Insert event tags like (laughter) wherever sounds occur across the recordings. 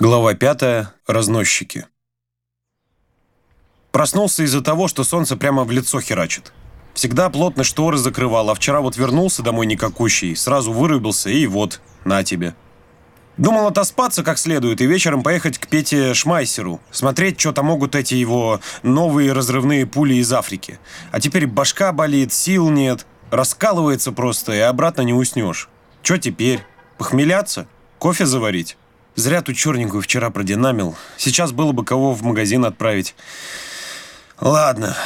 Глава 5. Разносчики. Проснулся из-за того, что солнце прямо в лицо херачит. Всегда плотно шторы закрывал, а вчера вот вернулся домой никакущий, сразу вырубился и вот, на тебе. Думал отоспаться как следует и вечером поехать к Пете Шмайсеру, смотреть, что там могут эти его новые разрывные пули из Африки. А теперь башка болит, сил нет, раскалывается просто и обратно не уснешь. Что теперь? Похмеляться? Кофе заварить? Зря ту черненькую вчера продинамил. Сейчас было бы кого в магазин отправить. Ладно.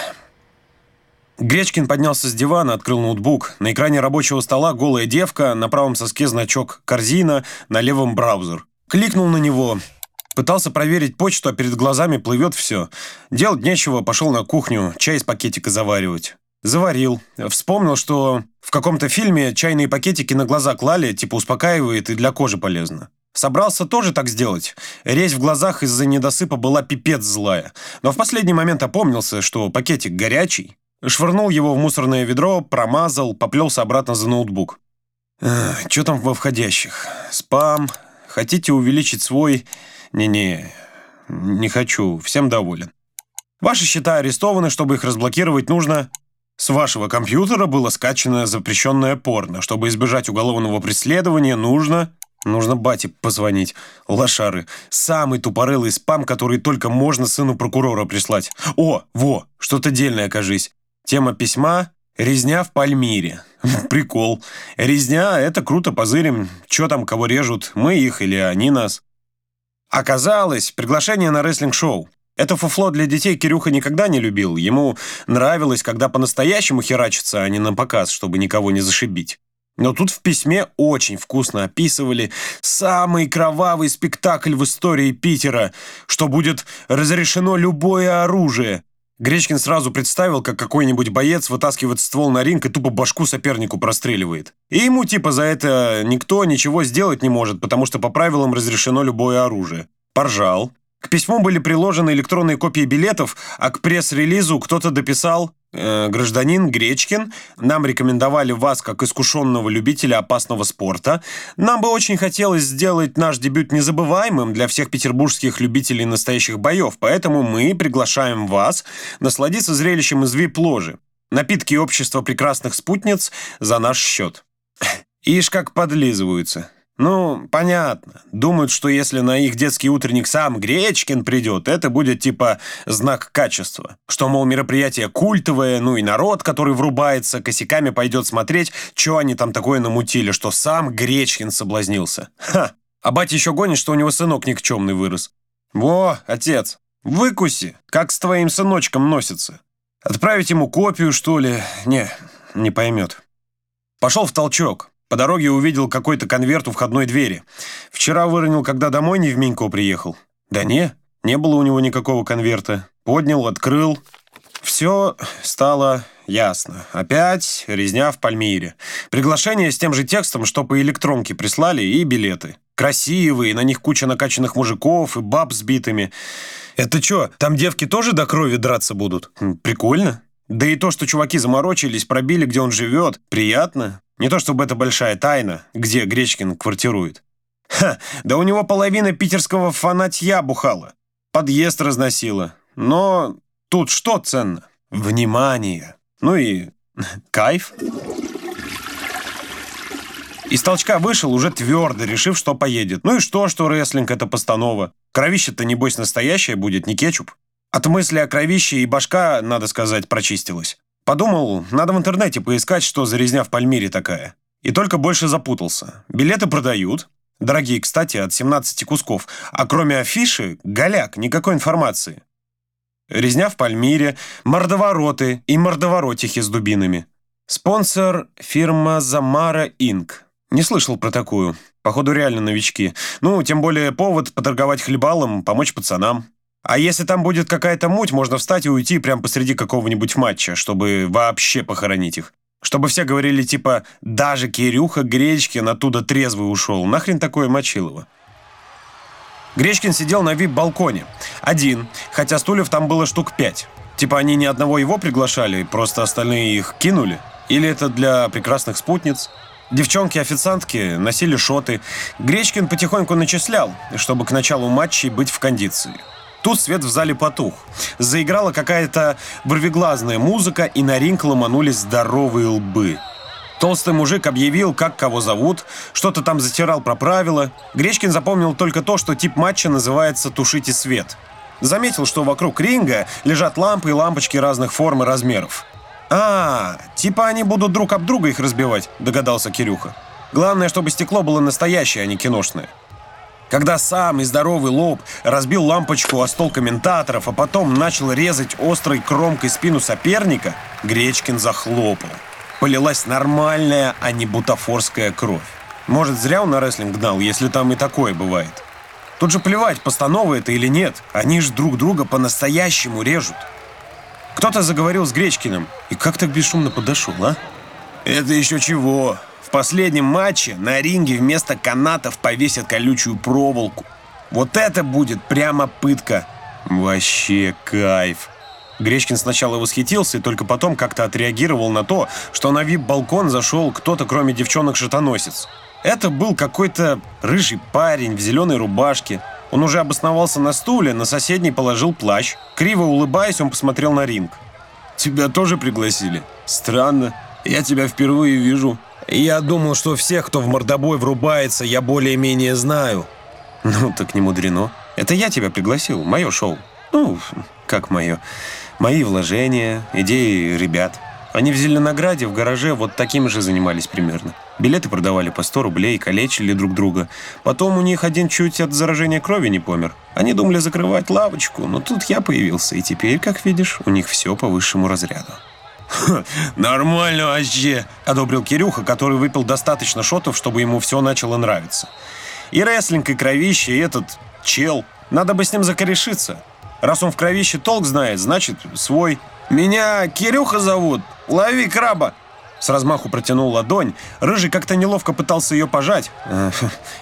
Гречкин поднялся с дивана, открыл ноутбук. На экране рабочего стола голая девка, на правом соске значок «Корзина», на левом браузер. Кликнул на него. Пытался проверить почту, а перед глазами плывет все. Делать нечего, пошел на кухню, чай из пакетика заваривать. Заварил. Вспомнил, что в каком-то фильме чайные пакетики на глаза клали, типа успокаивает и для кожи полезно. Собрался тоже так сделать. Резь в глазах из-за недосыпа была пипец злая. Но в последний момент опомнился, что пакетик горячий. Швырнул его в мусорное ведро, промазал, поплелся обратно за ноутбук. Что там во входящих? Спам. Хотите увеличить свой? Не-не, не хочу. Всем доволен. Ваши счета арестованы, чтобы их разблокировать нужно... С вашего компьютера было скачано запрещенное порно. Чтобы избежать уголовного преследования, нужно... Нужно бате позвонить. Лошары. Самый тупорылый спам, который только можно сыну прокурора прислать. О, во, что-то дельное, кажись. Тема письма «Резня в Пальмире». (laughs) Прикол. Резня — это круто, позырим. Чё там, кого режут, мы их или они нас. Оказалось, приглашение на рестлинг-шоу. Это фуфло для детей Кирюха никогда не любил. Ему нравилось, когда по-настоящему херачится, а не на показ, чтобы никого не зашибить. Но тут в письме очень вкусно описывали самый кровавый спектакль в истории Питера, что будет разрешено любое оружие. Гречкин сразу представил, как какой-нибудь боец вытаскивает ствол на ринг и тупо башку сопернику простреливает. И ему типа за это никто ничего сделать не может, потому что по правилам разрешено любое оружие. Поржал. К письму были приложены электронные копии билетов, а к пресс-релизу кто-то дописал э, «Гражданин Гречкин, нам рекомендовали вас как искушенного любителя опасного спорта. Нам бы очень хотелось сделать наш дебют незабываемым для всех петербургских любителей настоящих боев, поэтому мы приглашаем вас насладиться зрелищем из вип-ложи. Напитки общества прекрасных спутниц за наш счет». (laughs) Ишь, как подлизываются. Ну, понятно. Думают, что если на их детский утренник сам Гречкин придет, это будет типа знак качества. Что, мол, мероприятие культовое, ну и народ, который врубается, косяками пойдет смотреть, что они там такое намутили, что сам Гречкин соблазнился. Ха! А батя еще гонит, что у него сынок никчемный вырос. Во, отец, выкуси, как с твоим сыночком носится. Отправить ему копию, что ли? Не, не поймет. Пошел в толчок. По дороге увидел какой-то конверт у входной двери. Вчера выронил, когда домой не в Минько приехал. Да не, не было у него никакого конверта. Поднял, открыл. Все стало ясно. Опять резня в Пальмире. Приглашение с тем же текстом, что по электронке прислали, и билеты. Красивые, на них куча накачанных мужиков и баб с битыми. Это что, там девки тоже до крови драться будут? Прикольно. Да и то, что чуваки заморочились, пробили, где он живет, приятно. Не то чтобы это большая тайна, где Гречкин квартирует. Ха, да у него половина питерского фанатья бухала. Подъезд разносила. Но тут что ценно? Внимание. Ну и (laughs) кайф. Из толчка вышел уже твердо, решив, что поедет. Ну и что, что рестлинг — это постанова. Кровище-то, небось, настоящее будет, не кетчуп. От мысли о кровище и башка, надо сказать, прочистилась. Подумал, надо в интернете поискать, что за резня в Пальмире такая. И только больше запутался. Билеты продают. Дорогие, кстати, от 17 кусков. А кроме афиши, голяк, никакой информации. Резня в Пальмире, мордовороты и мордоворотихи с дубинами. Спонсор – фирма Замара Инк. Не слышал про такую. Походу, реально новички. Ну, тем более повод поторговать хлебалом, помочь пацанам. А если там будет какая-то муть, можно встать и уйти прямо посреди какого-нибудь матча, чтобы вообще похоронить их. Чтобы все говорили типа «даже Кирюха Гречкин оттуда трезвый ушел». Нахрен такое Мочилово? Гречкин сидел на вип-балконе. Один, хотя стульев там было штук пять. Типа они ни одного его приглашали, просто остальные их кинули? Или это для прекрасных спутниц? Девчонки-официантки носили шоты. Гречкин потихоньку начислял, чтобы к началу матчей быть в кондиции. Тут свет в зале потух. Заиграла какая-то борвеглазная музыка, и на ринг ломанулись здоровые лбы. Толстый мужик объявил, как кого зовут, что-то там затирал про правила. Гречкин запомнил только то, что тип матча называется «Тушите свет». Заметил, что вокруг ринга лежат лампы и лампочки разных форм и размеров. «А, типа они будут друг об друга их разбивать», — догадался Кирюха. «Главное, чтобы стекло было настоящее, а не киношное». Когда самый здоровый лоб разбил лампочку о стол комментаторов, а потом начал резать острой кромкой спину соперника, Гречкин захлопал. Полилась нормальная, а не бутафорская кровь. Может, зря он на рестлинг гнал, если там и такое бывает. Тут же плевать, постанова это или нет. Они же друг друга по-настоящему режут. Кто-то заговорил с Гречкиным. И как так бесшумно подошел, а? Это еще чего? В последнем матче на ринге вместо канатов повесят колючую проволоку. Вот это будет прямо пытка. Вообще кайф. Гречкин сначала восхитился и только потом как-то отреагировал на то, что на вип-балкон зашел кто-то, кроме девчонок-шатоносец. Это был какой-то рыжий парень в зеленой рубашке. Он уже обосновался на стуле, на соседний положил плащ. Криво улыбаясь, он посмотрел на ринг. «Тебя тоже пригласили? Странно. Я тебя впервые вижу. Я думал, что всех, кто в мордобой врубается, я более-менее знаю. Ну, так не мудрено. Это я тебя пригласил, мое шоу. Ну, как мое. Мои вложения, идеи ребят. Они в Зеленограде в гараже вот такими же занимались примерно. Билеты продавали по 100 рублей, калечили друг друга. Потом у них один чуть от заражения крови не помер. Они думали закрывать лавочку, но тут я появился, и теперь, как видишь, у них все по высшему разряду. (laughs) «Нормально вообще», — одобрил Кирюха, который выпил достаточно шотов, чтобы ему все начало нравиться. И рестлинг, и кровище, и этот чел. Надо бы с ним закорешиться. Раз он в кровище толк знает, значит, свой. «Меня Кирюха зовут. Лови краба!» С размаху протянул ладонь. Рыжий как-то неловко пытался ее пожать. (laughs)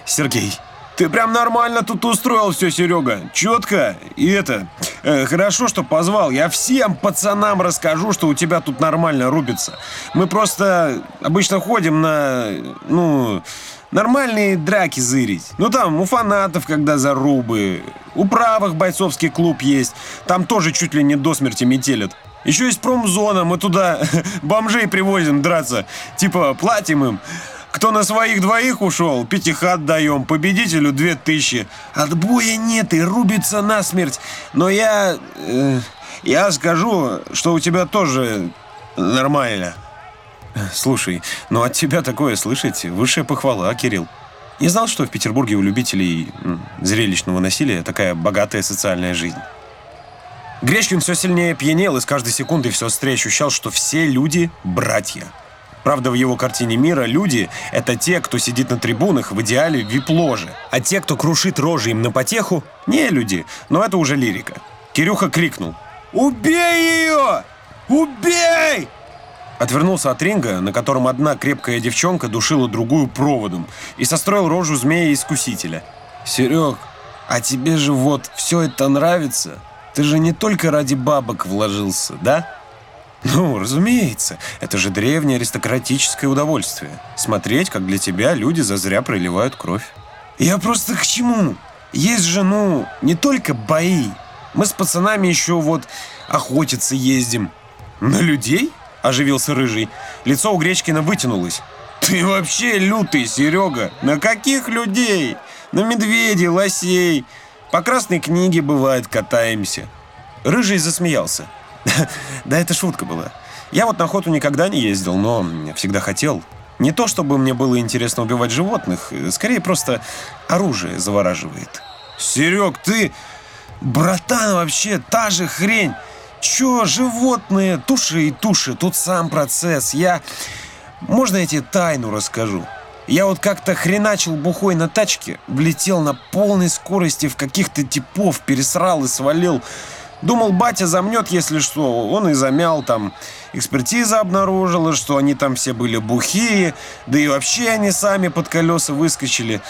«Сергей, ты прям нормально тут устроил все, Серега. Четко. И это, э, хорошо, что позвал. Я всем пацанам расскажу, что у тебя тут нормально рубится. Мы просто обычно ходим на, ну, нормальные драки зырить. Ну там у фанатов, когда зарубы. У правых бойцовский клуб есть. Там тоже чуть ли не до смерти метелят. Еще есть промзона, мы туда (laughs) бомжей привозим драться. Типа платим им. Кто на своих двоих ушел, пятихат даем, победителю две тысячи. Отбоя нет и рубится насмерть. Но я... Э, я скажу, что у тебя тоже нормально. Слушай, ну от тебя такое слышать высшая похвала, Кирилл. Не знал, что в Петербурге у любителей зрелищного насилия такая богатая социальная жизнь. Гречкин все сильнее пьянел и с каждой секундой все острее ощущал, что все люди – братья – Правда, в его картине мира люди — это те, кто сидит на трибунах в идеале вип-ложи. А те, кто крушит рожи им на потеху — не люди, но это уже лирика. Кирюха крикнул. «Убей ее! Убей!» Отвернулся от ринга, на котором одна крепкая девчонка душила другую проводом, и состроил рожу змея-искусителя. «Серег, а тебе же вот все это нравится? Ты же не только ради бабок вложился, да?» Ну, разумеется, это же древнее аристократическое удовольствие. Смотреть, как для тебя люди зазря проливают кровь. Я просто к чему? Есть же, ну, не только бои. Мы с пацанами еще вот охотиться ездим. На людей? Оживился Рыжий. Лицо у Гречкина вытянулось. Ты вообще лютый, Серега. На каких людей? На медведей, лосей. По красной книге, бывает, катаемся. Рыжий засмеялся. Да это шутка была. Я вот на охоту никогда не ездил, но всегда хотел. Не то, чтобы мне было интересно убивать животных, скорее просто оружие завораживает. Серег, ты... Братан, вообще та же хрень. Чё, животные, туши и туши, тут сам процесс. Я... Можно я тебе тайну расскажу? Я вот как-то хреначил бухой на тачке, влетел на полной скорости в каких-то типов, пересрал и свалил. Думал, батя замнет, если что. Он и замял там. Экспертиза обнаружила, что они там все были бухие, да и вообще они сами под колеса выскочили.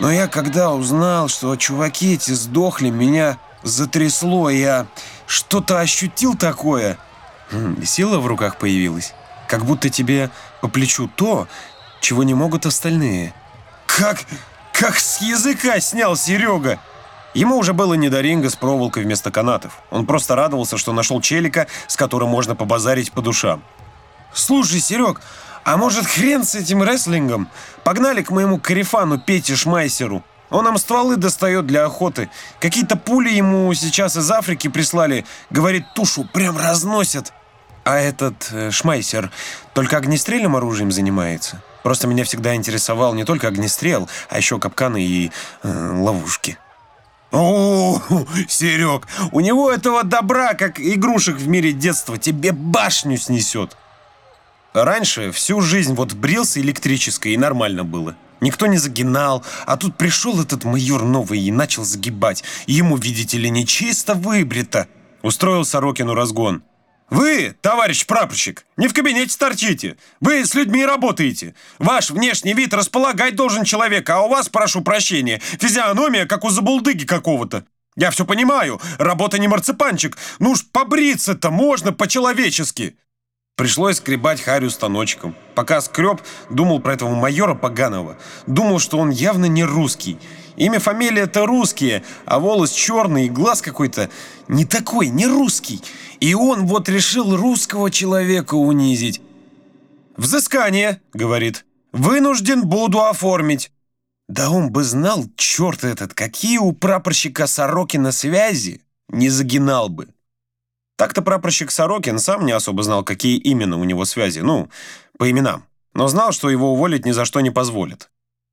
Но я когда узнал, что чуваки эти сдохли, меня затрясло. Я что-то ощутил такое. Хм, сила в руках появилась. Как будто тебе по плечу то, чего не могут остальные. Как... как с языка снял Серега! Ему уже было не до ринга с проволокой вместо канатов. Он просто радовался, что нашел челика, с которым можно побазарить по душам. «Слушай, Серег, а может хрен с этим рестлингом? Погнали к моему карифану Пете Шмайсеру. Он нам стволы достает для охоты. Какие-то пули ему сейчас из Африки прислали. Говорит, тушу прям разносят. А этот э, Шмайсер только огнестрельным оружием занимается? Просто меня всегда интересовал не только огнестрел, а еще капканы и э, ловушки. О, Серег, у него этого добра, как игрушек в мире детства, тебе башню снесет. Раньше всю жизнь вот брился электрической и нормально было. Никто не загинал, а тут пришел этот майор новый и начал загибать. Ему, видите ли, не чисто выбрито. Устроил Сорокину разгон. Вы, товарищ прапорщик, не в кабинете торчите. Вы с людьми работаете. Ваш внешний вид располагать должен человек, а у вас, прошу прощения, физиономия, как у забулдыги какого-то. Я все понимаю, работа не марципанчик. Ну уж побриться-то можно по-человечески. Пришлось скребать Харю станочком. Пока скреб, думал про этого майора Поганова. Думал, что он явно не русский. Имя, фамилия-то русские, а волос черный и глаз какой-то не такой, не русский. И он вот решил русского человека унизить. «Взыскание», — говорит, — «вынужден буду оформить». Да он бы знал, черт этот, какие у прапорщика Сорокина связи, не загинал бы. Так-то прапорщик Сорокин сам не особо знал, какие именно у него связи, ну, по именам, но знал, что его уволить ни за что не позволит.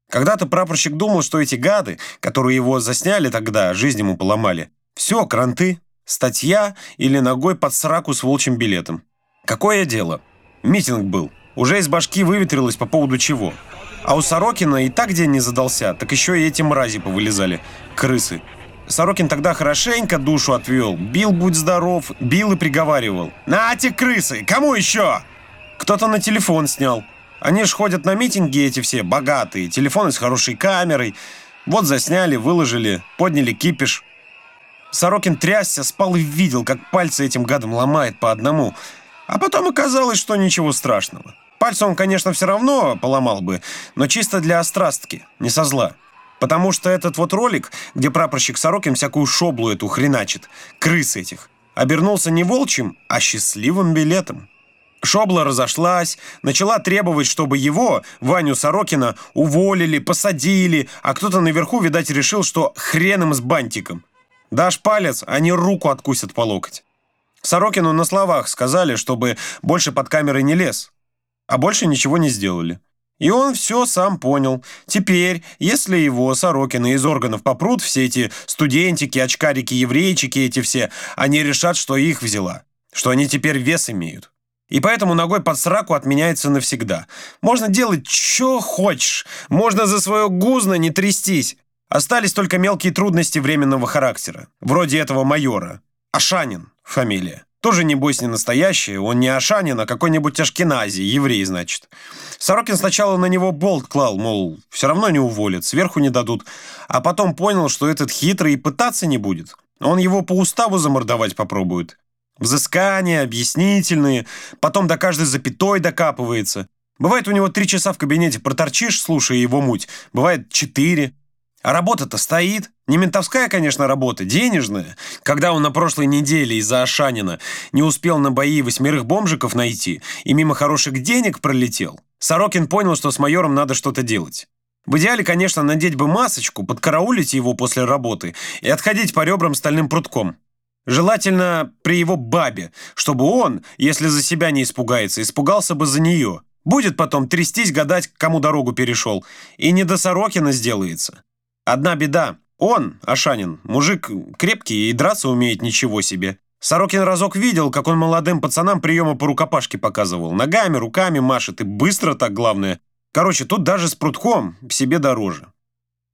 Когда-то прапорщик думал, что эти гады, которые его засняли тогда, жизнь ему поломали, все, кранты, Статья или ногой под сраку с волчьим билетом. Какое дело? Митинг был. Уже из башки выветрилось по поводу чего. А у Сорокина и так день не задался, так еще и эти мрази повылезали. Крысы. Сорокин тогда хорошенько душу отвел. Бил, будь здоров, бил и приговаривал. «На те крысы! Кому еще?» Кто-то на телефон снял. Они ж ходят на митинги эти все, богатые. Телефоны с хорошей камерой. Вот засняли, выложили, подняли кипиш. Сорокин трясся, спал и видел, как пальцы этим гадом ломает по одному. А потом оказалось, что ничего страшного. Пальцы он, конечно, все равно поломал бы, но чисто для острастки, не со зла. Потому что этот вот ролик, где прапорщик Сорокин всякую шоблу эту хреначит, крыс этих, обернулся не волчьим, а счастливым билетом. Шобла разошлась, начала требовать, чтобы его, Ваню Сорокина, уволили, посадили, а кто-то наверху, видать, решил, что хреном с бантиком. Дашь палец, они руку откусят по локоть. Сорокину на словах сказали, чтобы больше под камерой не лез. А больше ничего не сделали. И он все сам понял. Теперь, если его, Сорокина, из органов попрут все эти студентики, очкарики, еврейчики эти все, они решат, что их взяла. Что они теперь вес имеют. И поэтому ногой под сраку отменяется навсегда. Можно делать, что хочешь. Можно за свое гузно не трястись. Остались только мелкие трудности временного характера, вроде этого майора. Ашанин фамилия. Тоже, небось, не настоящий, он не Ашанин, а какой-нибудь Ашкенази, еврей, значит. Сорокин сначала на него болт клал, мол, все равно не уволят, сверху не дадут, а потом понял, что этот хитрый и пытаться не будет. Он его по уставу замордовать попробует. Взыскания, объяснительные, потом до каждой запятой докапывается. Бывает, у него три часа в кабинете проторчишь, слушая его муть, бывает четыре. А работа-то стоит. Не ментовская, конечно, работа, денежная. Когда он на прошлой неделе из-за Ашанина не успел на бои восьмерых бомжиков найти и мимо хороших денег пролетел, Сорокин понял, что с майором надо что-то делать. В идеале, конечно, надеть бы масочку, подкараулить его после работы и отходить по ребрам стальным прутком. Желательно при его бабе, чтобы он, если за себя не испугается, испугался бы за нее. Будет потом трястись, гадать, кому дорогу перешел. И не до Сорокина сделается. Одна беда. Он, Ашанин, мужик крепкий и драться умеет ничего себе. Сорокин разок видел, как он молодым пацанам приемы по рукопашке показывал. Ногами, руками машет, и быстро так, главное. Короче, тут даже с прутком себе дороже.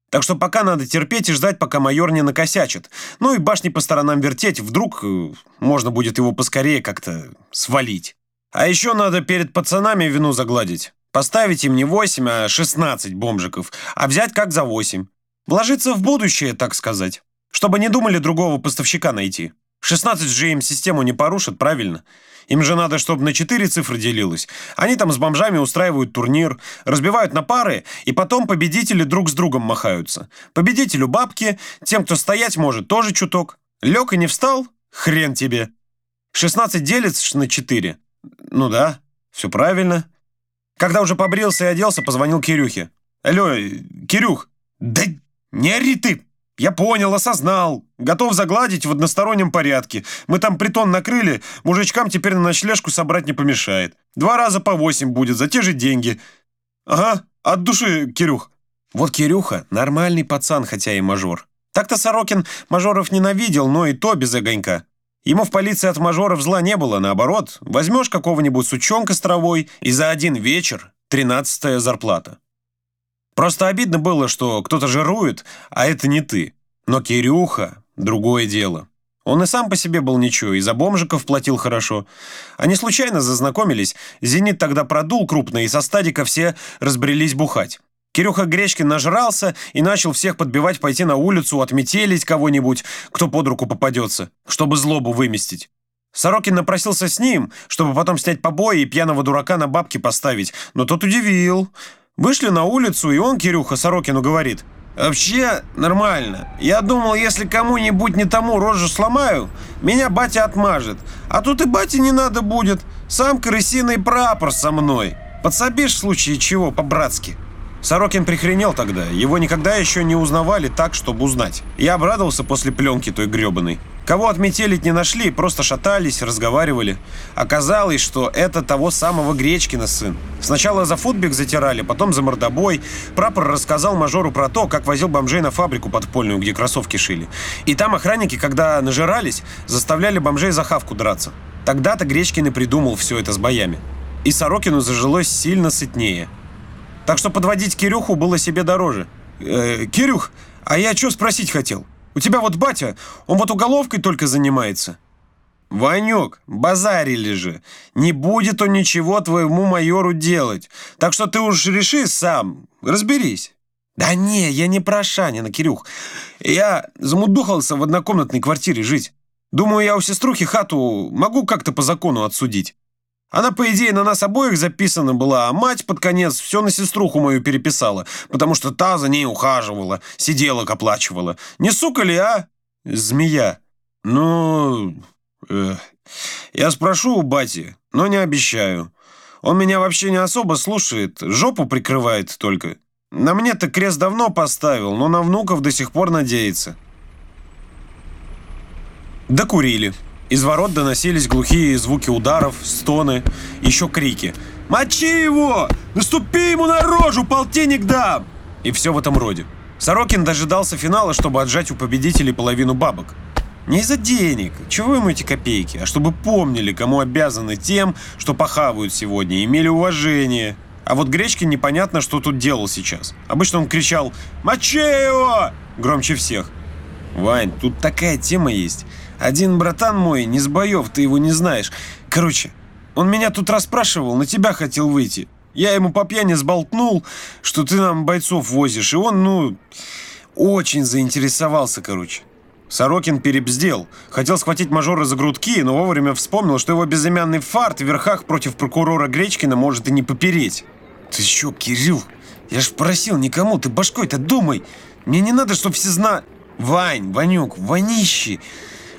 Так что пока надо терпеть и ждать, пока майор не накосячит. Ну и башни по сторонам вертеть, вдруг э, можно будет его поскорее как-то свалить. А еще надо перед пацанами вину загладить. Поставить им не 8, а 16 бомжиков, а взять как за 8. Вложиться в будущее, так сказать. Чтобы не думали другого поставщика найти. 16 же им систему не порушат, правильно? Им же надо, чтобы на 4 цифры делилось. Они там с бомжами устраивают турнир, разбивают на пары, и потом победители друг с другом махаются. Победителю бабки, тем, кто стоять может, тоже чуток. Лег и не встал? Хрен тебе. 16 делится на 4. Ну да, все правильно. Когда уже побрился и оделся, позвонил Кирюхе. Алло, Кирюх, да не ори ты! Я понял, осознал. Готов загладить в одностороннем порядке. Мы там притон накрыли, мужичкам теперь на ночлежку собрать не помешает. Два раза по восемь будет за те же деньги. Ага, от души, Кирюх. Вот Кирюха нормальный пацан, хотя и мажор. Так-то Сорокин мажоров ненавидел, но и то без огонька. Ему в полиции от мажоров зла не было, наоборот. Возьмешь какого-нибудь сучонка с травой, и за один вечер тринадцатая зарплата. Просто обидно было, что кто-то жирует, а это не ты. Но Кирюха – другое дело. Он и сам по себе был ничего, и за бомжиков платил хорошо. Они случайно зазнакомились, «Зенит» тогда продул крупно, и со стадика все разбрелись бухать. Кирюха Гречкин нажрался и начал всех подбивать пойти на улицу, отметелить кого-нибудь, кто под руку попадется, чтобы злобу выместить. Сорокин напросился с ним, чтобы потом снять побои и пьяного дурака на бабки поставить, но тот удивил – Вышли на улицу, и он, Кирюха, Сорокину говорит. «Вообще нормально. Я думал, если кому-нибудь не тому рожу сломаю, меня батя отмажет. А тут и бате не надо будет. Сам крысиный прапор со мной. Подсобишь в случае чего, по-братски». Сорокин прихренел тогда. Его никогда еще не узнавали так, чтобы узнать. Я обрадовался после пленки той гребаной. Кого отметелить не нашли, просто шатались, разговаривали. Оказалось, что это того самого Гречкина сын. Сначала за футбик затирали, потом за мордобой. Прапор рассказал мажору про то, как возил бомжей на фабрику подпольную, где кроссовки шили. И там охранники, когда нажирались, заставляли бомжей за хавку драться. Тогда-то Гречкин и придумал все это с боями. И Сорокину зажилось сильно сытнее. Так что подводить Кирюху было себе дороже. Э, Кирюх, а я что спросить хотел? У тебя вот батя, он вот уголовкой только занимается. Ванек, базарили же. Не будет он ничего твоему майору делать. Так что ты уж реши сам, разберись. Да не, я не про Шанина, Кирюх. Я замудухался в однокомнатной квартире жить. Думаю, я у сеструхи хату могу как-то по закону отсудить. Она, по идее, на нас обоих записана была, а мать под конец все на сеструху мою переписала, потому что та за ней ухаживала, сиделок оплачивала. Не сука ли, а? Змея. Ну... Э, я спрошу у бати, но не обещаю. Он меня вообще не особо слушает, жопу прикрывает только. На мне-то крест давно поставил, но на внуков до сих пор надеется. Докурили. Из ворот доносились глухие звуки ударов, стоны, еще крики. «Мочи его! Наступи ему на рожу, полтинник дам!» И все в этом роде. Сорокин дожидался финала, чтобы отжать у победителей половину бабок. Не из-за денег, чего ему эти копейки, а чтобы помнили, кому обязаны тем, что похавают сегодня, имели уважение. А вот Гречкин непонятно, что тут делал сейчас. Обычно он кричал «Мочи его!» громче всех. «Вань, тут такая тема есть. Один братан мой, не с боев, ты его не знаешь. Короче, он меня тут расспрашивал, на тебя хотел выйти. Я ему по пьяни сболтнул, что ты нам бойцов возишь, и он, ну, очень заинтересовался, короче. Сорокин перебздел. Хотел схватить мажора за грудки, но вовремя вспомнил, что его безымянный фарт в верхах против прокурора Гречкина может и не попереть. Ты чё, Кирилл? Я ж просил никому, ты башкой-то думай. Мне не надо, чтобы все знали... Вань, Ванюк, Ванищи,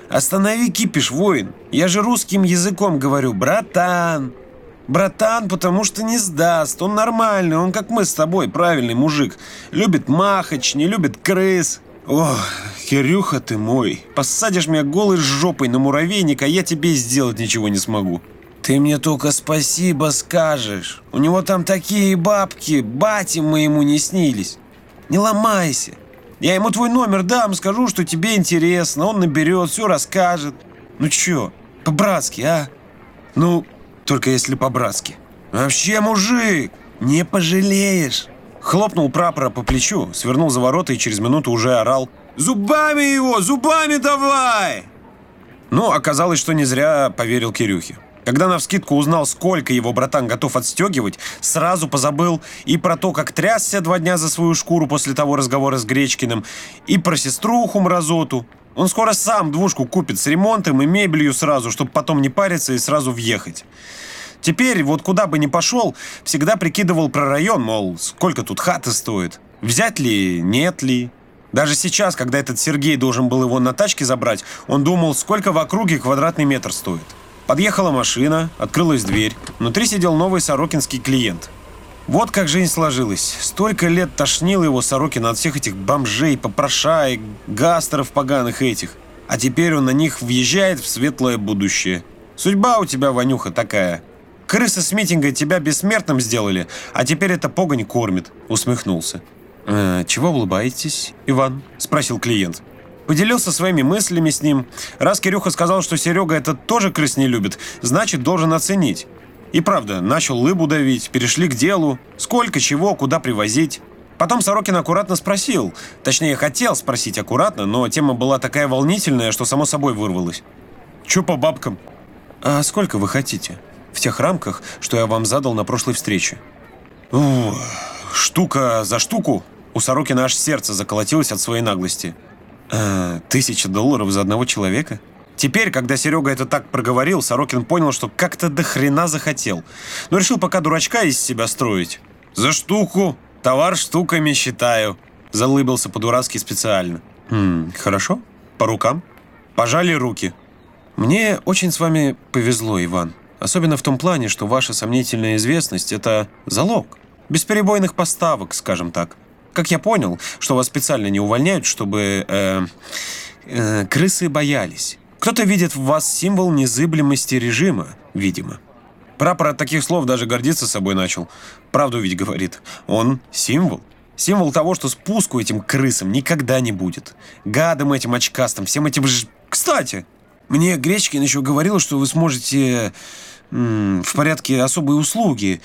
останови кипиш, воин. Я же русским языком говорю, братан. Братан, потому что не сдаст. Он нормальный, он как мы с тобой, правильный мужик. Любит махач, не любит крыс. Ох, Кирюха ты мой. Посадишь меня голой жопой на муравейник, а я тебе сделать ничего не смогу. Ты мне только спасибо скажешь. У него там такие бабки, бати моему не снились. Не ломайся. Я ему твой номер дам, скажу, что тебе интересно, он наберет, все расскажет. Ну чё, по-братски, а? Ну, только если по-братски. Вообще, мужик, не пожалеешь. Хлопнул прапора по плечу, свернул за ворота и через минуту уже орал. «Зубами его! Зубами давай!» Ну, оказалось, что не зря поверил Кирюхе. Когда навскидку узнал, сколько его братан готов отстегивать, сразу позабыл и про то, как трясся два дня за свою шкуру после того разговора с Гречкиным, и про сеструху Мразоту. Он скоро сам двушку купит с ремонтом и мебелью сразу, чтобы потом не париться и сразу въехать. Теперь, вот куда бы ни пошел, всегда прикидывал про район, мол, сколько тут хаты стоит. Взять ли, нет ли. Даже сейчас, когда этот Сергей должен был его на тачке забрать, он думал, сколько в округе квадратный метр стоит. Подъехала машина, открылась дверь. Внутри сидел новый сорокинский клиент. Вот как жизнь сложилась. Столько лет тошнил его Сорокин от всех этих бомжей, попрошаек, гастеров поганых этих. А теперь он на них въезжает в светлое будущее. Судьба у тебя, Ванюха, такая. Крысы с митинга тебя бессмертным сделали, а теперь эта погонь кормит», — усмехнулся. «Э, «Чего улыбаетесь, Иван?» — спросил клиент. Поделился своими мыслями с ним. Раз Кирюха сказал, что Серега этот тоже крыс не любит, значит, должен оценить. И правда, начал лыбу давить, перешли к делу. Сколько, чего, куда привозить. Потом Сорокин аккуратно спросил. Точнее, хотел спросить аккуратно, но тема была такая волнительная, что само собой вырвалась. «Чё по бабкам?» «А сколько вы хотите?» В тех рамках, что я вам задал на прошлой встрече. Ух, штука за штуку. У Сорокина аж сердце заколотилось от своей наглости. А, тысяча долларов за одного человека? Теперь, когда Серега это так проговорил, Сорокин понял, что как-то до хрена захотел. Но решил пока дурачка из себя строить. «За штуку! Товар штуками считаю!» Залыбился по-дурацки специально. «Хм, хорошо. По рукам?» Пожали руки. «Мне очень с вами повезло, Иван. Особенно в том плане, что ваша сомнительная известность – это залог. Бесперебойных поставок, скажем так. Как я понял, что вас специально не увольняют, чтобы э, э, крысы боялись. Кто-то видит в вас символ незыблемости режима, видимо. Прапор от таких слов даже гордиться собой начал. Правду ведь говорит. Он символ. Символ того, что спуску этим крысам никогда не будет. Гадам этим очкастым, всем этим ж... Кстати, мне Гречкин еще говорил, что вы сможете в порядке особой услуги,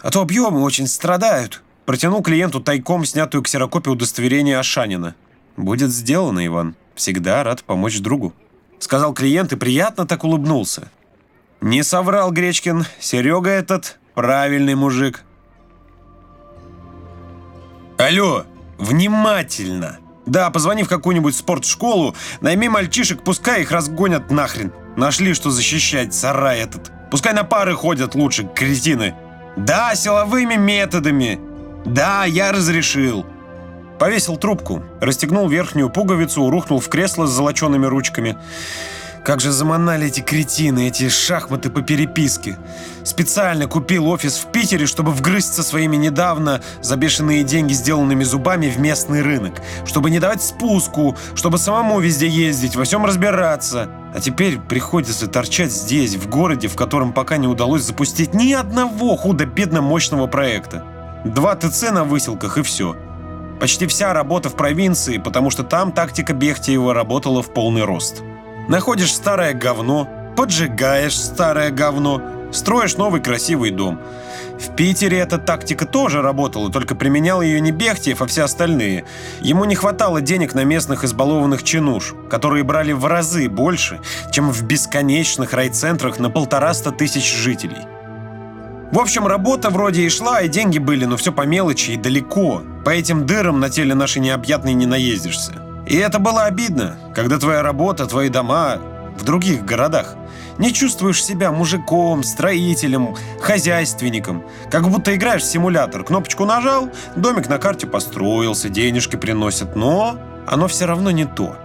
а то объемы очень страдают. Протянул клиенту тайком снятую ксерокопию удостоверения Ашанина. «Будет сделано, Иван. Всегда рад помочь другу», — сказал клиент и приятно так улыбнулся. Не соврал Гречкин. Серега этот правильный мужик. Алло, внимательно. Да, позвони в какую-нибудь спортшколу, найми мальчишек, пускай их разгонят нахрен. Нашли, что защищать, сарай этот. Пускай на пары ходят лучше, кретины. Да, силовыми методами. «Да, я разрешил». Повесил трубку, расстегнул верхнюю пуговицу, рухнул в кресло с золочеными ручками. Как же заманали эти кретины, эти шахматы по переписке. Специально купил офис в Питере, чтобы вгрызться своими недавно за бешеные деньги сделанными зубами в местный рынок. Чтобы не давать спуску, чтобы самому везде ездить, во всем разбираться. А теперь приходится торчать здесь, в городе, в котором пока не удалось запустить ни одного худо-бедно мощного проекта. Два ТЦ на выселках и все. Почти вся работа в провинции, потому что там тактика Бехтиева работала в полный рост. Находишь старое говно, поджигаешь старое говно, строишь новый красивый дом. В Питере эта тактика тоже работала, только применял ее не Бехтиев, а все остальные. Ему не хватало денег на местных избалованных чинуш, которые брали в разы больше, чем в бесконечных райцентрах на полтораста тысяч жителей. В общем, работа вроде и шла, и деньги были, но все по мелочи и далеко. По этим дырам на теле нашей необъятной не наездишься. И это было обидно, когда твоя работа, твои дома в других городах. Не чувствуешь себя мужиком, строителем, хозяйственником. Как будто играешь в симулятор. Кнопочку нажал, домик на карте построился, денежки приносят. Но оно все равно не то.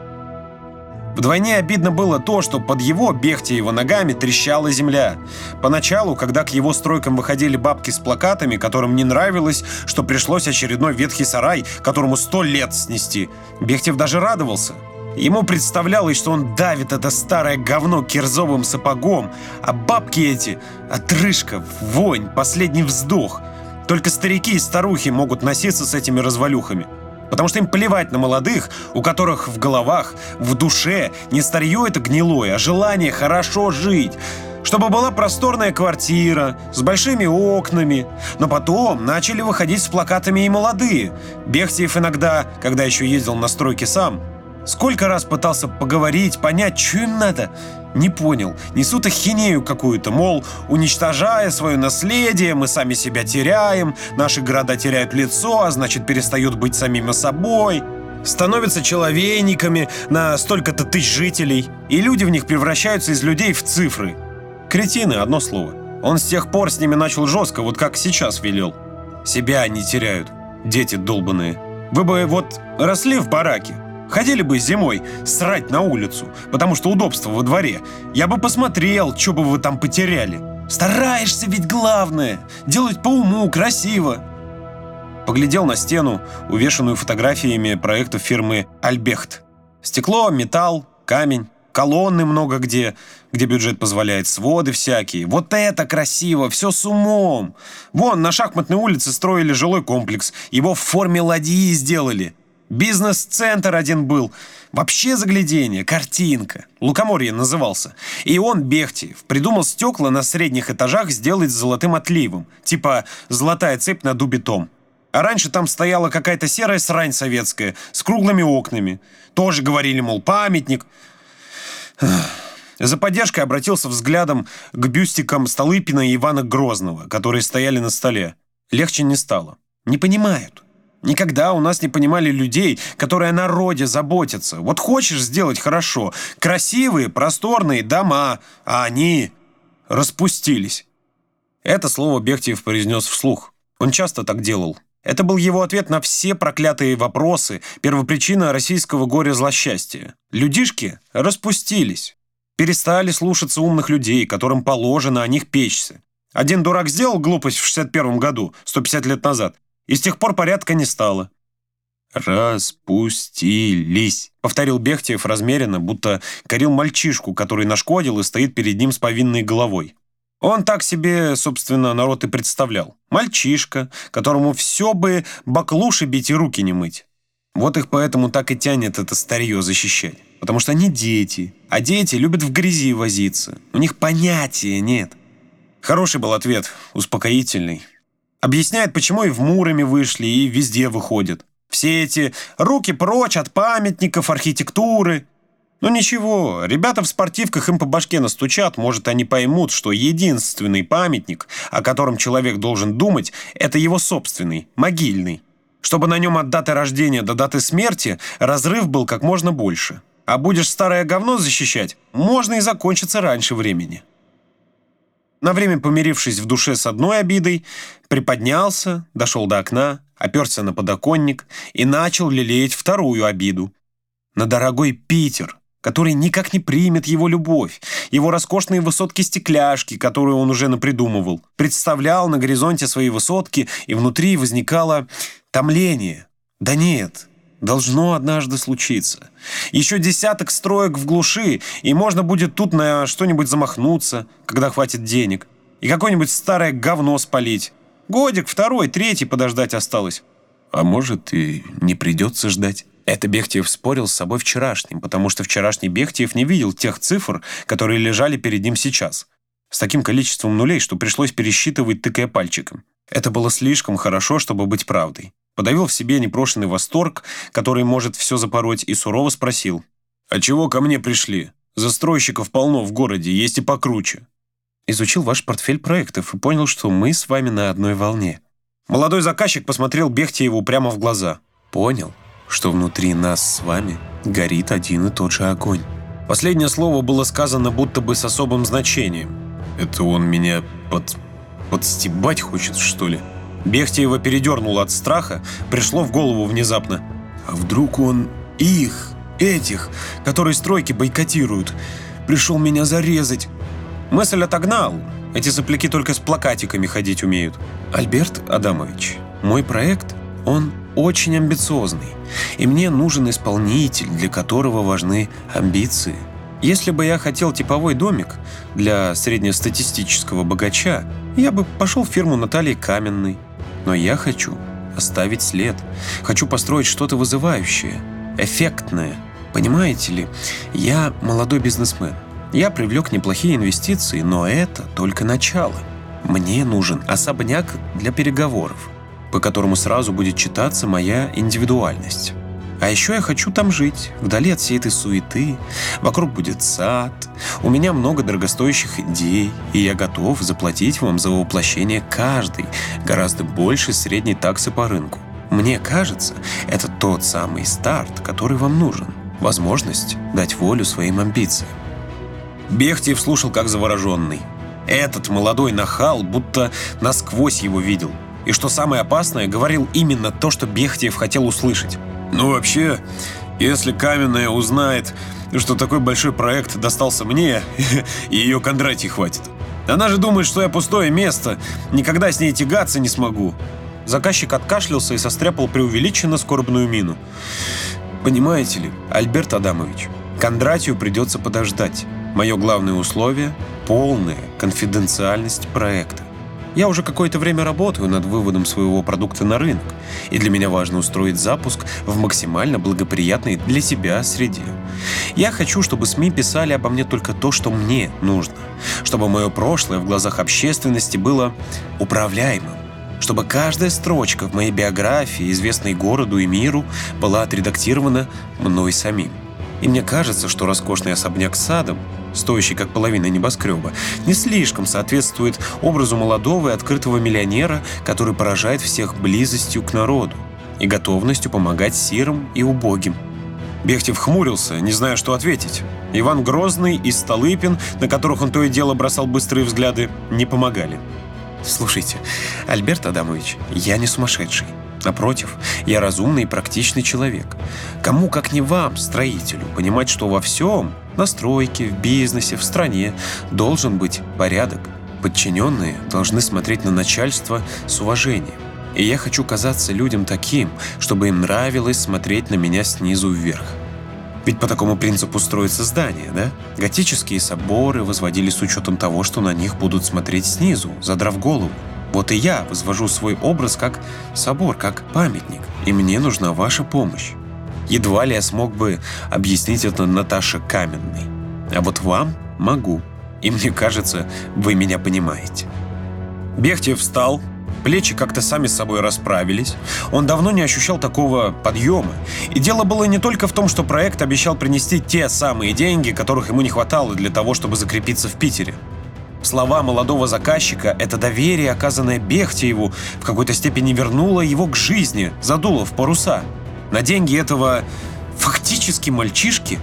Вдвойне обидно было то, что под его его ногами трещала земля. Поначалу, когда к его стройкам выходили бабки с плакатами, которым не нравилось, что пришлось очередной ветхий сарай, которому сто лет снести, Бехтев даже радовался. Ему представлялось, что он давит это старое говно кирзовым сапогом, а бабки эти — отрыжка, вонь, последний вздох. Только старики и старухи могут носиться с этими развалюхами. Потому что им плевать на молодых, у которых в головах, в душе не старье это гнилое, а желание хорошо жить. Чтобы была просторная квартира с большими окнами. Но потом начали выходить с плакатами и молодые. Бехтиев иногда, когда еще ездил на стройки сам, Сколько раз пытался поговорить, понять, что им надо. Не понял. Несут ахинею какую-то, мол, уничтожая свое наследие, мы сами себя теряем, наши города теряют лицо, а значит перестают быть самими собой. Становятся человейниками на столько-то тысяч жителей, и люди в них превращаются из людей в цифры. Кретины, одно слово. Он с тех пор с ними начал жестко, вот как сейчас велел. Себя они теряют, дети долбанные. Вы бы вот росли в бараке, ходили бы зимой срать на улицу, потому что удобство во дворе. Я бы посмотрел, что бы вы там потеряли. Стараешься ведь главное, делать по уму, красиво. Поглядел на стену, увешанную фотографиями проектов фирмы «Альбехт». Стекло, металл, камень, колонны много где, где бюджет позволяет, своды всякие. Вот это красиво, все с умом. Вон, на шахматной улице строили жилой комплекс, его в форме ладьи сделали. Бизнес-центр один был. Вообще заглядение, картинка. Лукоморье назывался. И он, Бехтиев, придумал стекла на средних этажах сделать золотым отливом. Типа золотая цепь на дубе том. А раньше там стояла какая-то серая срань советская с круглыми окнами. Тоже говорили, мол, памятник. За поддержкой обратился взглядом к бюстикам Столыпина и Ивана Грозного, которые стояли на столе. Легче не стало. Не понимают. Никогда у нас не понимали людей, которые о народе заботятся. Вот хочешь сделать хорошо. Красивые, просторные дома, а они распустились. Это слово Бехтиев произнес вслух. Он часто так делал. Это был его ответ на все проклятые вопросы, первопричина российского горя-злосчастья. Людишки распустились. Перестали слушаться умных людей, которым положено о них печься. Один дурак сделал глупость в 61 году, 150 лет назад, и с тех пор порядка не стало. «Распустились», — повторил Бехтиев размеренно, будто корил мальчишку, который нашкодил и стоит перед ним с повинной головой. Он так себе, собственно, народ и представлял. Мальчишка, которому все бы баклуши бить и руки не мыть. Вот их поэтому так и тянет это старье защищать. Потому что они дети, а дети любят в грязи возиться. У них понятия нет. Хороший был ответ, успокоительный. Объясняет, почему и в Муроме вышли, и везде выходят. Все эти руки прочь от памятников, архитектуры. Ну ничего, ребята в спортивках им по башке настучат, может, они поймут, что единственный памятник, о котором человек должен думать, это его собственный, могильный. Чтобы на нем от даты рождения до даты смерти разрыв был как можно больше. А будешь старое говно защищать, можно и закончиться раньше времени. На время помирившись в душе с одной обидой, приподнялся, дошел до окна, оперся на подоконник и начал лелеять вторую обиду. На дорогой Питер, который никак не примет его любовь, его роскошные высотки-стекляшки, которые он уже напридумывал. Представлял на горизонте свои высотки, и внутри возникало томление. Да нет, должно однажды случиться. Еще десяток строек в глуши, и можно будет тут на что-нибудь замахнуться, когда хватит денег. И какое-нибудь старое говно спалить. Годик, второй, третий подождать осталось. А может, и не придется ждать. Это Бехтиев спорил с собой вчерашним, потому что вчерашний Бехтиев не видел тех цифр, которые лежали перед ним сейчас. С таким количеством нулей, что пришлось пересчитывать, тыкая пальчиком. Это было слишком хорошо, чтобы быть правдой. Подавил в себе непрошенный восторг, который может все запороть, и сурово спросил. «А чего ко мне пришли? Застройщиков полно в городе, есть и покруче». Изучил ваш портфель проектов и понял, что мы с вами на одной волне. Молодой заказчик посмотрел Бехтиеву прямо в глаза. Понял что внутри нас с вами горит один и тот же огонь. Последнее слово было сказано будто бы с особым значением. Это он меня под... подстебать хочет, что ли? Бехтиева передернуло от страха, пришло в голову внезапно. А вдруг он их, этих, которые стройки бойкотируют, пришел меня зарезать? Мысль отогнал. Эти сопляки только с плакатиками ходить умеют. Альберт Адамович, мой проект, он очень амбициозный, и мне нужен исполнитель, для которого важны амбиции. Если бы я хотел типовой домик для среднестатистического богача, я бы пошел в фирму Натальи Каменной. Но я хочу оставить след. Хочу построить что-то вызывающее, эффектное. Понимаете ли, я молодой бизнесмен. Я привлек неплохие инвестиции, но это только начало. Мне нужен особняк для переговоров по которому сразу будет читаться моя индивидуальность. А еще я хочу там жить, вдали от всей этой суеты. Вокруг будет сад. У меня много дорогостоящих идей, и я готов заплатить вам за воплощение каждой, гораздо больше средней таксы по рынку. Мне кажется, это тот самый старт, который вам нужен. Возможность дать волю своим амбициям. Бехтиев слушал как завороженный. Этот молодой нахал будто насквозь его видел. И что самое опасное, говорил именно то, что Бехтиев хотел услышать. Ну, вообще, если Каменная узнает, что такой большой проект достался мне, (laughs) и ее Кондратий хватит. Она же думает, что я пустое место, никогда с ней тягаться не смогу. Заказчик откашлялся и состряпал преувеличенно скорбную мину. Понимаете ли, Альберт Адамович, Кондратию придется подождать. Мое главное условие – полная конфиденциальность проекта. Я уже какое-то время работаю над выводом своего продукта на рынок, и для меня важно устроить запуск в максимально благоприятной для себя среде. Я хочу, чтобы СМИ писали обо мне только то, что мне нужно, чтобы мое прошлое в глазах общественности было управляемым, чтобы каждая строчка в моей биографии, известной городу и миру, была отредактирована мной самим. И мне кажется, что роскошный особняк с садом стоящий как половина небоскреба, не слишком соответствует образу молодого и открытого миллионера, который поражает всех близостью к народу и готовностью помогать сирым и убогим. Бехтев хмурился, не зная, что ответить. Иван Грозный и Столыпин, на которых он то и дело бросал быстрые взгляды, не помогали. «Слушайте, Альберт Адамович, я не сумасшедший. Напротив, я разумный и практичный человек. Кому, как не вам, строителю, понимать, что во всем, на стройке, в бизнесе, в стране, должен быть порядок. Подчиненные должны смотреть на начальство с уважением. И я хочу казаться людям таким, чтобы им нравилось смотреть на меня снизу вверх. Ведь по такому принципу строится здание, да? Готические соборы возводили с учетом того, что на них будут смотреть снизу, задрав голову. Вот и я возвожу свой образ как собор, как памятник, и мне нужна ваша помощь. Едва ли я смог бы объяснить это Наташе Каменной. А вот вам могу. И мне кажется, вы меня понимаете. Бехтев встал, плечи как-то сами с собой расправились. Он давно не ощущал такого подъема. И дело было не только в том, что проект обещал принести те самые деньги, которых ему не хватало для того, чтобы закрепиться в Питере. Слова молодого заказчика, это доверие, оказанное Бехтееву, в какой-то степени вернуло его к жизни, задуло в паруса. На деньги этого фактически мальчишки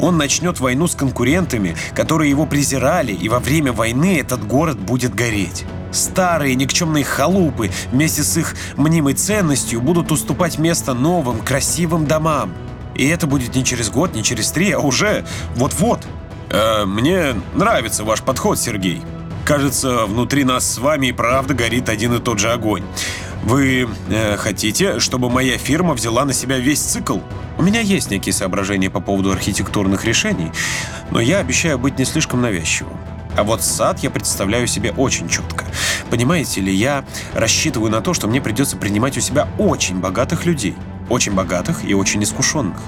он начнет войну с конкурентами, которые его презирали, и во время войны этот город будет гореть. Старые никчемные халупы вместе с их мнимой ценностью будут уступать место новым, красивым домам. И это будет не через год, не через три, а уже вот-вот. Э, мне нравится ваш подход, Сергей. Кажется, внутри нас с вами и правда горит один и тот же огонь. Вы э, хотите, чтобы моя фирма взяла на себя весь цикл? У меня есть некие соображения по поводу архитектурных решений, но я обещаю быть не слишком навязчивым. А вот сад я представляю себе очень четко. Понимаете ли, я рассчитываю на то, что мне придется принимать у себя очень богатых людей. Очень богатых и очень искушенных.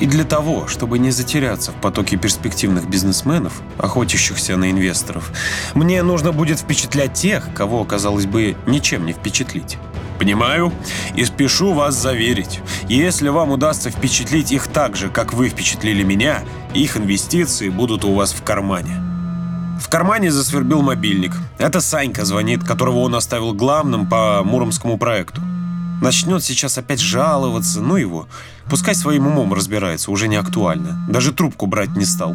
И для того, чтобы не затеряться в потоке перспективных бизнесменов, охотящихся на инвесторов, мне нужно будет впечатлять тех, кого, казалось бы, ничем не впечатлить. Понимаю и спешу вас заверить, если вам удастся впечатлить их так же, как вы впечатлили меня, их инвестиции будут у вас в кармане. В кармане засвербил мобильник. Это Санька звонит, которого он оставил главным по Муромскому проекту. Начнет сейчас опять жаловаться, ну его. Пускай своим умом разбирается, уже не актуально. Даже трубку брать не стал.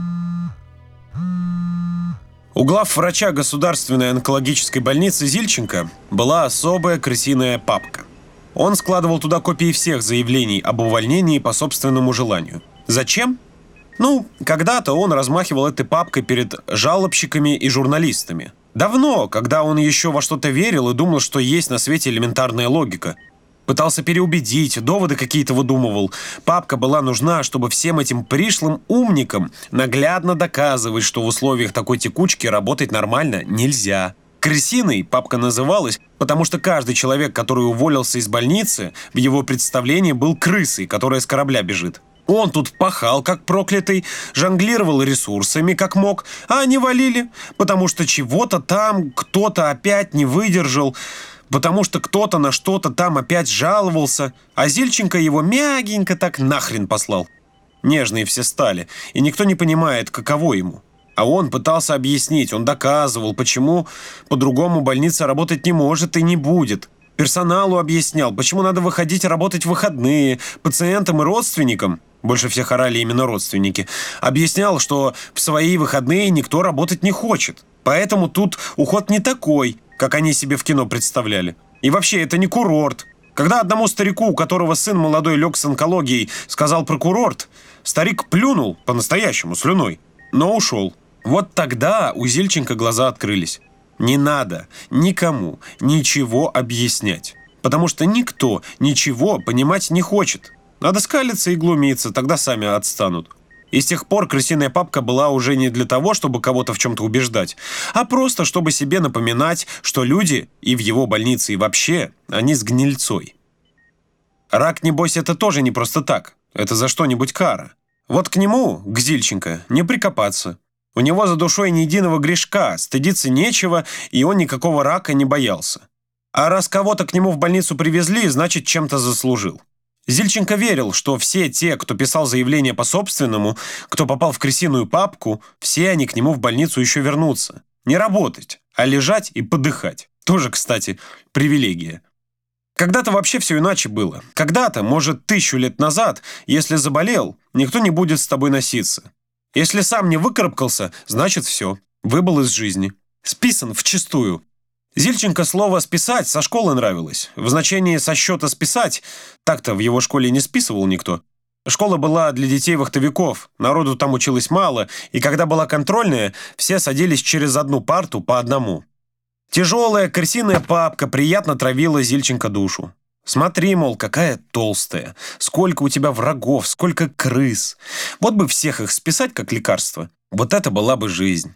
У глав врача государственной онкологической больницы Зильченко была особая крысиная папка. Он складывал туда копии всех заявлений об увольнении по собственному желанию. Зачем? Ну, когда-то он размахивал этой папкой перед жалобщиками и журналистами. Давно, когда он еще во что-то верил и думал, что есть на свете элементарная логика – Пытался переубедить, доводы какие-то выдумывал. Папка была нужна, чтобы всем этим пришлым умникам наглядно доказывать, что в условиях такой текучки работать нормально нельзя. Крысиной папка называлась, потому что каждый человек, который уволился из больницы, в его представлении был крысой, которая с корабля бежит. Он тут пахал, как проклятый, жонглировал ресурсами, как мог, а они валили, потому что чего-то там кто-то опять не выдержал. Потому что кто-то на что-то там опять жаловался, а Зильченко его мягенько так нахрен послал. Нежные все стали, и никто не понимает, каково ему. А он пытался объяснить, он доказывал, почему по-другому больница работать не может и не будет. Персоналу объяснял, почему надо выходить работать в выходные, пациентам и родственникам, больше всех орали именно родственники, объяснял, что в свои выходные никто работать не хочет. Поэтому тут уход не такой, как они себе в кино представляли. И вообще, это не курорт. Когда одному старику, у которого сын молодой лег с онкологией, сказал про курорт, старик плюнул по-настоящему слюной, но ушел. Вот тогда у Зельченко глаза открылись. Не надо никому ничего объяснять, потому что никто ничего понимать не хочет. Надо скалиться и глумиться, тогда сами отстанут. И с тех пор крысиная папка была уже не для того, чтобы кого-то в чем-то убеждать, а просто чтобы себе напоминать, что люди и в его больнице, и вообще, они с гнильцой. Рак, небось, это тоже не просто так. Это за что-нибудь кара. Вот к нему, к Зильченко, не прикопаться. У него за душой ни единого грешка, стыдиться нечего, и он никакого рака не боялся. А раз кого-то к нему в больницу привезли, значит, чем-то заслужил. Зильченко верил, что все те, кто писал заявление по собственному, кто попал в крысиную папку, все они к нему в больницу еще вернутся. Не работать, а лежать и подыхать. Тоже, кстати, привилегия. Когда-то вообще все иначе было. Когда-то, может, тысячу лет назад, если заболел, никто не будет с тобой носиться. Если сам не выкарабкался, значит все, выбыл из жизни. Списан вчистую. Зильченко слово «списать» со школы нравилось. В значении «со счета списать» так-то в его школе не списывал никто. Школа была для детей-вахтовиков, народу там училось мало, и когда была контрольная, все садились через одну парту по одному. Тяжелая крысиная папка приятно травила Зильченко душу. Смотри, мол, какая толстая, сколько у тебя врагов, сколько крыс. Вот бы всех их списать как лекарство. Вот это была бы жизнь.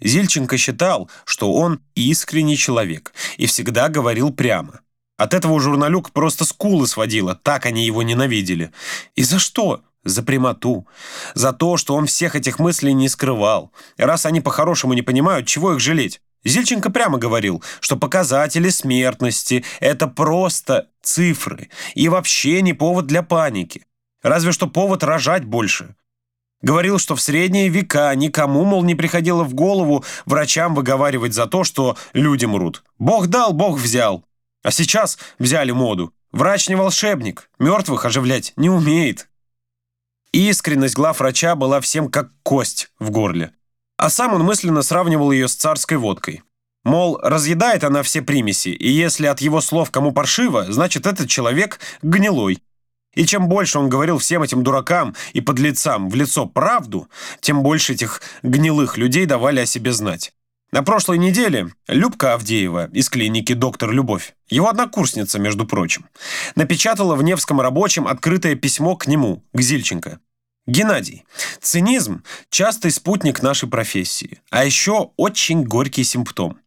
Зильченко считал, что он искренний человек и всегда говорил прямо. От этого журналюк просто скулы сводила, так они его ненавидели. И за что? За прямоту. За то, что он всех этих мыслей не скрывал. Раз они по-хорошему не понимают, чего их жалеть? Зильченко прямо говорил, что показатели смертности – это просто цифры и вообще не повод для паники. Разве что повод рожать больше. Говорил, что в средние века никому, мол, не приходило в голову врачам выговаривать за то, что люди мрут. Бог дал, Бог взял. А сейчас взяли моду. Врач не волшебник, мертвых оживлять не умеет. Искренность глав врача была всем как кость в горле. А сам он мысленно сравнивал ее с царской водкой. Мол, разъедает она все примеси, и если от его слов кому паршиво, значит этот человек гнилой. И чем больше он говорил всем этим дуракам и подлецам в лицо правду, тем больше этих гнилых людей давали о себе знать. На прошлой неделе Любка Авдеева из клиники «Доктор Любовь», его однокурсница, между прочим, напечатала в Невском рабочем открытое письмо к нему, к Зильченко. Геннадий, цинизм – частый спутник нашей профессии, а еще очень горький симптом.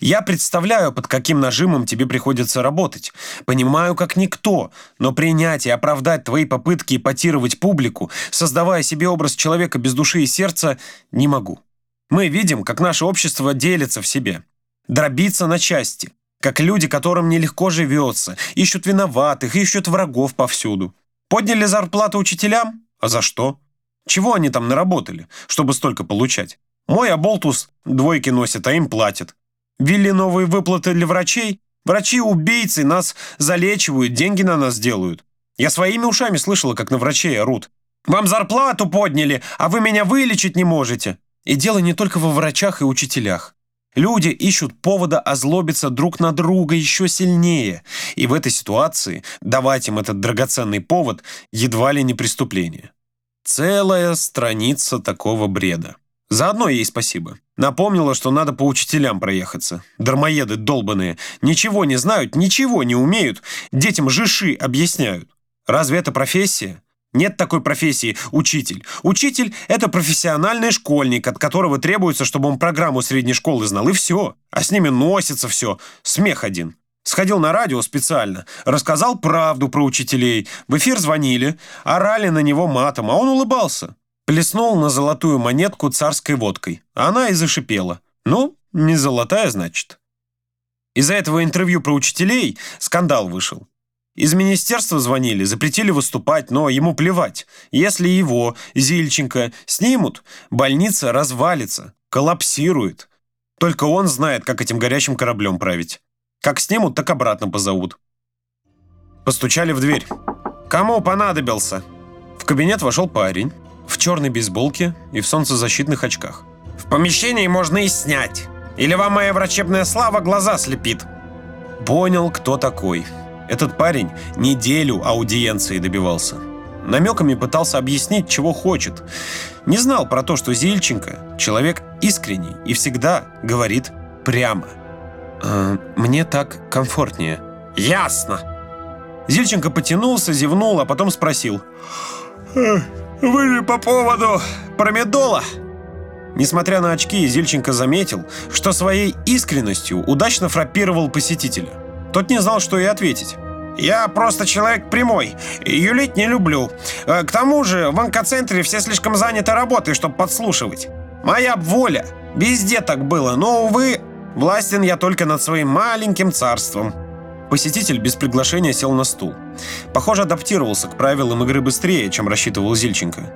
Я представляю, под каким нажимом тебе приходится работать. Понимаю, как никто, но принять и оправдать твои попытки эпатировать публику, создавая себе образ человека без души и сердца, не могу. Мы видим, как наше общество делится в себе, дробится на части, как люди, которым нелегко живется, ищут виноватых, ищут врагов повсюду. Подняли зарплату учителям? А за что? Чего они там наработали, чтобы столько получать? Мой оболтус двойки носит, а им платят. Ввели новые выплаты для врачей? Врачи-убийцы нас залечивают, деньги на нас делают. Я своими ушами слышала, как на врачей орут. «Вам зарплату подняли, а вы меня вылечить не можете!» И дело не только во врачах и учителях. Люди ищут повода озлобиться друг на друга еще сильнее, и в этой ситуации давать им этот драгоценный повод едва ли не преступление. Целая страница такого бреда. Заодно ей спасибо. Напомнила, что надо по учителям проехаться. Дармоеды долбаные. Ничего не знают, ничего не умеют. Детям жиши объясняют. Разве это профессия? Нет такой профессии «учитель». Учитель – это профессиональный школьник, от которого требуется, чтобы он программу средней школы знал, и все. А с ними носится все. Смех один. Сходил на радио специально, рассказал правду про учителей. В эфир звонили, орали на него матом, а он улыбался. Плеснул на золотую монетку царской водкой. Она и зашипела. Ну, не золотая, значит. Из-за этого интервью про учителей скандал вышел. Из министерства звонили, запретили выступать, но ему плевать. Если его, Зильченко, снимут, больница развалится, коллапсирует. Только он знает, как этим горящим кораблем править. Как снимут, так обратно позовут. Постучали в дверь. «Кому понадобился?» В кабинет вошел парень в черной бейсболке и в солнцезащитных очках. «В помещении можно и снять. Или вам моя врачебная слава глаза слепит?» Понял, кто такой. Этот парень неделю аудиенции добивался. Намеками пытался объяснить, чего хочет. Не знал про то, что Зильченко – человек искренний и всегда говорит прямо. «Э, «Мне так комфортнее». «Ясно!» Зильченко потянулся, зевнул, а потом спросил. «Вы же по поводу промедола?» Несмотря на очки, Зильченко заметил, что своей искренностью удачно фраппировал посетителя. Тот не знал, что и ответить. «Я просто человек прямой. Юлить не люблю. Э, к тому же в онкоцентре все слишком заняты работой, чтобы подслушивать. Моя воля. Везде так было, но, увы, властен я только над своим маленьким царством». Посетитель без приглашения сел на стул. Похоже, адаптировался к правилам игры быстрее, чем рассчитывал Зильченко.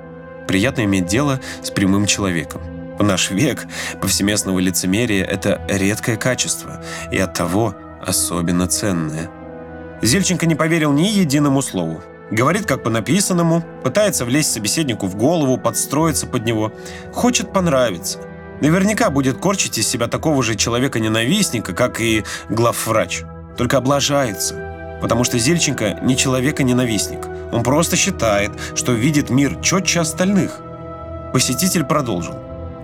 Приятно иметь дело с прямым человеком. В наш век повсеместного лицемерия – это редкое качество, и оттого особенно ценное. Зельченко не поверил ни единому слову. Говорит, как по написанному, пытается влезть собеседнику в голову, подстроиться под него. Хочет понравиться. Наверняка будет корчить из себя такого же человека-ненавистника, как и главврач. Только облажается. Потому что Зельченко не человека-ненавистник. Он просто считает, что видит мир четче остальных. Посетитель продолжил.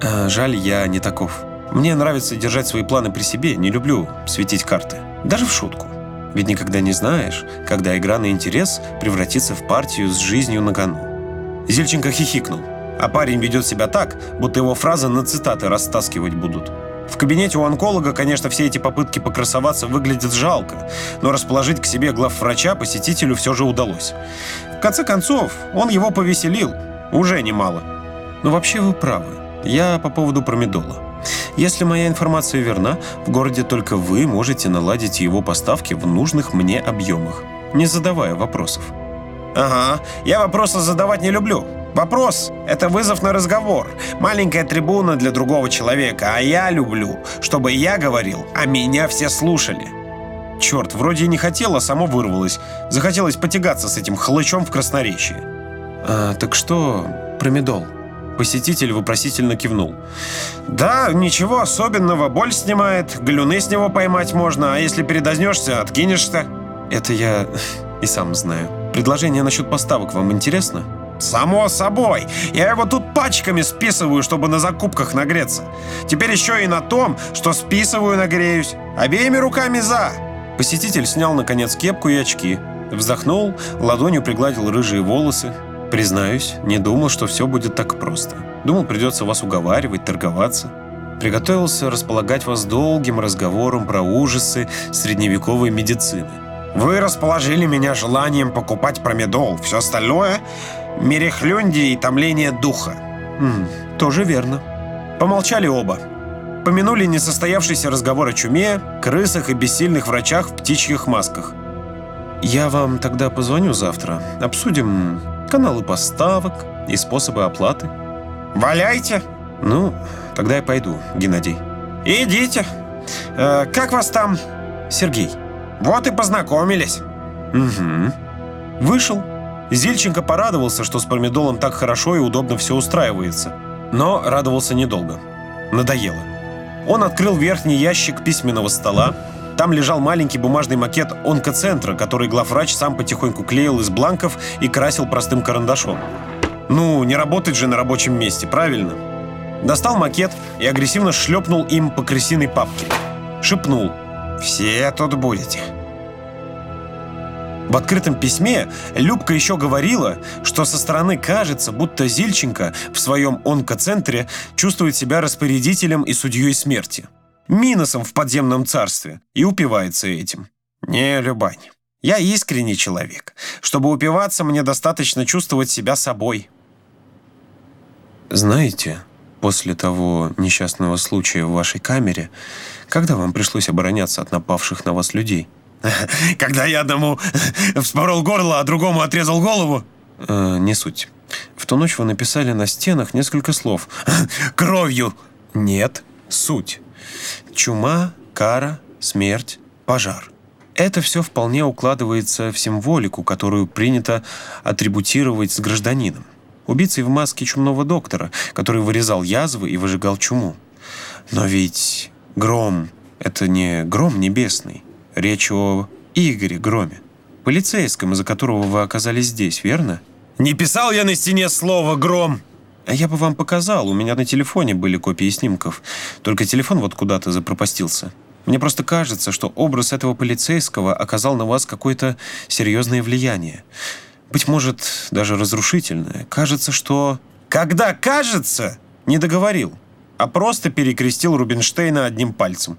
«А, «Жаль, я не таков. Мне нравится держать свои планы при себе, не люблю светить карты. Даже в шутку. Ведь никогда не знаешь, когда игра на интерес превратится в партию с жизнью на кону». Зельченко хихикнул. А парень ведет себя так, будто его фразы на цитаты растаскивать будут. В кабинете у онколога, конечно, все эти попытки покрасоваться выглядят жалко, но расположить к себе главврача посетителю все же удалось. В конце концов, он его повеселил. Уже немало. Но вообще вы правы. Я по поводу промедола. Если моя информация верна, в городе только вы можете наладить его поставки в нужных мне объемах, не задавая вопросов. Ага, я вопросы задавать не люблю. Вопрос — это вызов на разговор, маленькая трибуна для другого человека, а я люблю, чтобы я говорил, а меня все слушали. Черт, вроде и не хотела, само вырвалось. Захотелось потягаться с этим хлычом в красноречии. А, так что, промедол? Посетитель вопросительно кивнул. «Да, ничего особенного. Боль снимает, галюны с него поймать можно, а если передознешься, откинешься». «Это я и сам знаю. Предложение насчет поставок вам интересно?» «Само собой. Я его тут пачками списываю, чтобы на закупках нагреться. Теперь еще и на том, что списываю, нагреюсь. Обеими руками за». Посетитель снял, наконец, кепку и очки. Вздохнул, ладонью пригладил рыжие волосы. Признаюсь, не думал, что все будет так просто. Думал, придется вас уговаривать, торговаться. Приготовился располагать вас долгим разговором про ужасы средневековой медицины. Вы расположили меня желанием покупать промедол. Все остальное – мерехлюнди и томление духа. М, тоже верно. Помолчали оба. Помянули несостоявшийся разговор о чуме, крысах и бессильных врачах в птичьих масках. «Я вам тогда позвоню завтра. Обсудим каналы поставок и способы оплаты». «Валяйте!» «Ну, тогда я пойду, Геннадий». «Идите. Э, как вас там?» «Сергей». «Вот и познакомились». «Угу». Вышел. Зильченко порадовался, что с Пармидолом так хорошо и удобно все устраивается. Но радовался недолго. Надоело. Он открыл верхний ящик письменного стола. Там лежал маленький бумажный макет онкоцентра, который главврач сам потихоньку клеил из бланков и красил простым карандашом. Ну, не работать же на рабочем месте, правильно? Достал макет и агрессивно шлепнул им по крысиной папке. Шепнул. «Все тут будете». В открытом письме Любка еще говорила, что со стороны кажется, будто Зильченко в своем онкоцентре чувствует себя распорядителем и судьей смерти. Миносом в подземном царстве и упивается этим. Не, Любань, я искренний человек. Чтобы упиваться, мне достаточно чувствовать себя собой. Знаете, После того несчастного случая в вашей камере, когда вам пришлось обороняться от напавших на вас людей? (laughs) Когда я одному (laughs) вспорол горло, а другому отрезал голову? Э, не суть. В ту ночь вы написали на стенах несколько слов. (laughs) Кровью. Нет, суть. Чума, кара, смерть, пожар. Это все вполне укладывается в символику, которую принято атрибутировать с гражданином. Убийцей в маске чумного доктора, который вырезал язвы и выжигал чуму. Но ведь гром — это не гром небесный. Речь о Игоре Громе, полицейском, из-за которого вы оказались здесь, верно? Не писал я на стене слово «гром». А я бы вам показал, у меня на телефоне были копии снимков. Только телефон вот куда-то запропастился. Мне просто кажется, что образ этого полицейского оказал на вас какое-то серьезное влияние. Быть может, даже разрушительное. Кажется, что... Когда кажется, Не договорил, а просто перекрестил Рубинштейна одним пальцем.